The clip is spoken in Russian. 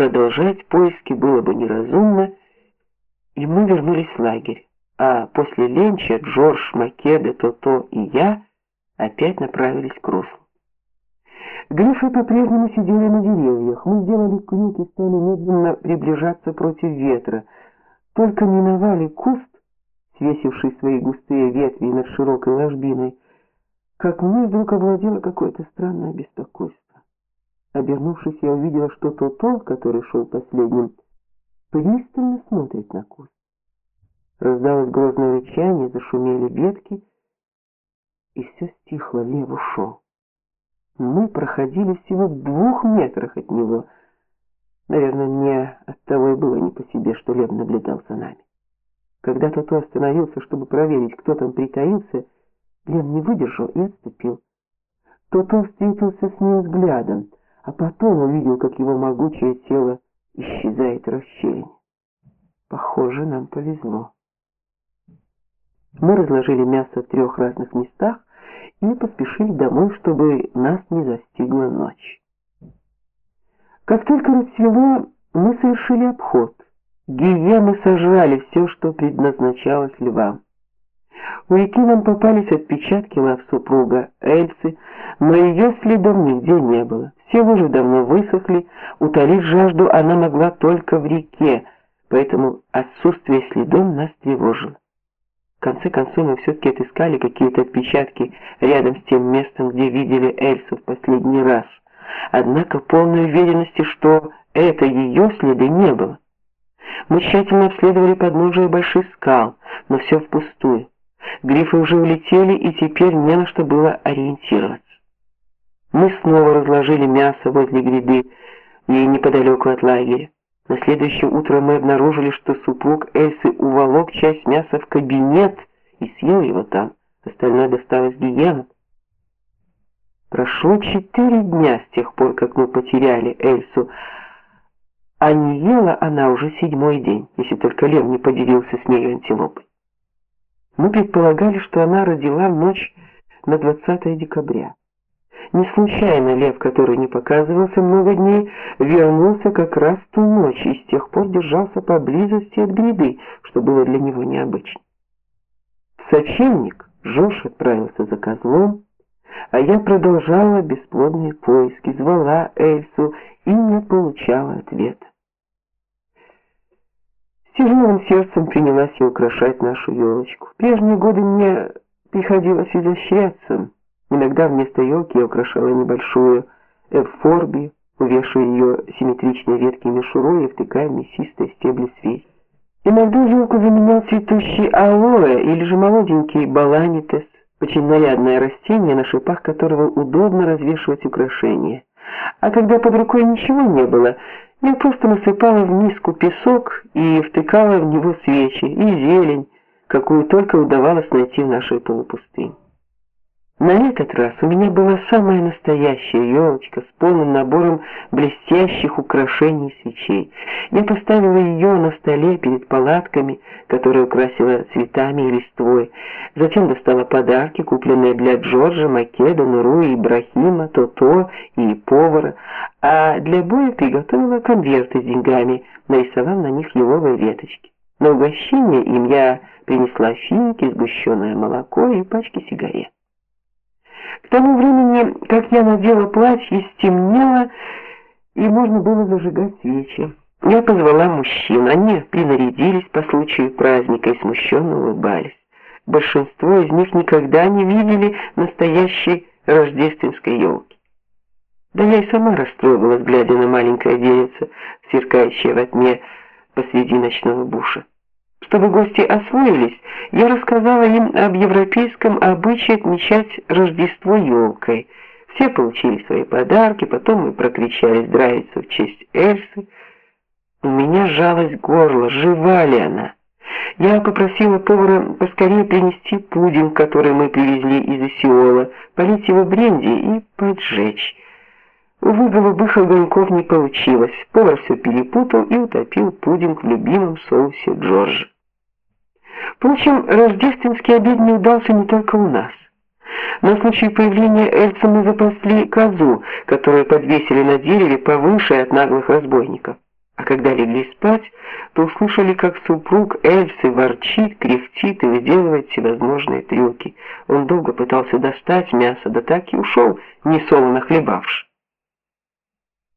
продолжать поиски было бы неразумно, и мы вернулись в лагерь. А после ленча Джордж, Македа, Тото и я опять направились к руслу. Грифы по-прежнему сидели на деревьях. Мы сделали крюк и стали медленно приближаться против ветра. Только миновали куст, свесивший свои густые ветви над широкой ложбиной, как мне вдруг овладело какое-то странное беспокойство. Обернувшись, я увидела, что Тото, который шел последним, пристально смотрит на куст. Раздалось грозное рычание, зашумели ветки, и все стихло, лев ушел. Мы проходили всего в двух метрах от него. Наверное, мне от того и было не по себе, что лев наблюдал за нами. Когда Тото остановился, чтобы проверить, кто там притаился, лев не выдержал и отступил. Тото встретился с ним взглядом, а потом увидел, как его могучее тело исчезает в расщелине. Похоже, нам повезло. Мы разложили мясо в трех разных местах, и поспешили домой, чтобы нас не застигла ночь. Как только рассвело, мы совершили обход. Гиены сожрали все, что предназначалось львам. У реки нам попались отпечатки лап супруга Эльсы, но ее следов нигде не было. Все лужи давно высохли, утолить жажду она могла только в реке, поэтому отсутствие следов нас тревожило. В конце концов мы все-таки отыскали какие-то отпечатки рядом с тем местом, где видели Эльсу в последний раз. Однако полной уверенности, что это ее следы не было. Мы тщательно обследовали подножие больших скал, но все впустую. Грифы уже улетели, и теперь не на что было ориентироваться. Мы снова разложили мясо возле гряды, и неподалеку от лагеря. На следующее утро мы обнаружили, что супруг Эльсы уволок часть мяса в кабинет и съел его там. Остальное досталось гиенам. Прошло четыре дня с тех пор, как мы потеряли Эльсу, а не ела она уже седьмой день, если только лев не поделился с ней антилопой. Мы предполагали, что она родила в ночь на 20 декабря. Не случайно лев, который не показывался много дней, вернулся как раз в ту ночь и с тех пор держался поблизости от гряды, что было для него необычно. Сочельник Жош отправился за козлом, а я продолжала бесплодные поиски, звала Эльсу и не получала ответа. С тяжелым сердцем принялась я украшать нашу елочку. В прежние годы мне приходилось изощряться. Иногда вместо елки я украшала небольшую эвфорбию, увешивая ее симметричной веткой мишурой и втыкая мясистые стебли свеч. Иногда елку заменял цветущий алоэ или же молоденький баланитес, очень нарядное растение, на шипах которого удобно развешивать украшения. А когда под рукой ничего не было, я просто насыпала в миску песок и втыкала в него свечи и зелень, какую только удавалось найти в нашей полупустыне. На этот раз у меня была самая настоящая елочка с полным набором блестящих украшений и свечей. Я поставила ее на столе перед палатками, которые украсила цветами и листвой. Затем достала подарки, купленные для Джорджа, Македа, Нуру, Ибрахима, Тото и повара, а для боя приготовила конверты с деньгами, нарисовав на них еловые веточки. На угощение им я принесла финики, сгущенное молоко и пачки сигарет. К тому времени, как я надела платье, стемнело, и можно было зажигать свечи. Я позвала мужчин, они принарядились по случаю праздника и смущенно улыбались. Большинство из них никогда не видели настоящей рождественской елки. Да я и сама расстроилась, глядя на маленькое деревце, сверкающее во тьме посреди ночного буша. Чтобы гости освоились, я рассказала им об европейском обычае отмечать Рождество елкой. Все получили свои подарки, потом мы прокричали здравицу в честь Эльсы. У меня сжалось горло, жива ли она? Я попросила повара поскорее принести пудинг, который мы привезли из Исиола, полить его бренди и поджечь. Увы, голубых огоньков не получилось. Повар все перепутал и утопил пудинг в любимом соусе Джорджа. Впрочем, рождественский обед не удался не только у нас. На случай появления Эльса мы запасли козу, которую подвесили на дереве повыше от наглых разбойников. А когда легли спать, то услышали, как супруг Эльсы ворчит, кряхтит и выделывает всевозможные трюки. Он долго пытался достать мясо, да так и ушел, несолоно хлебавши.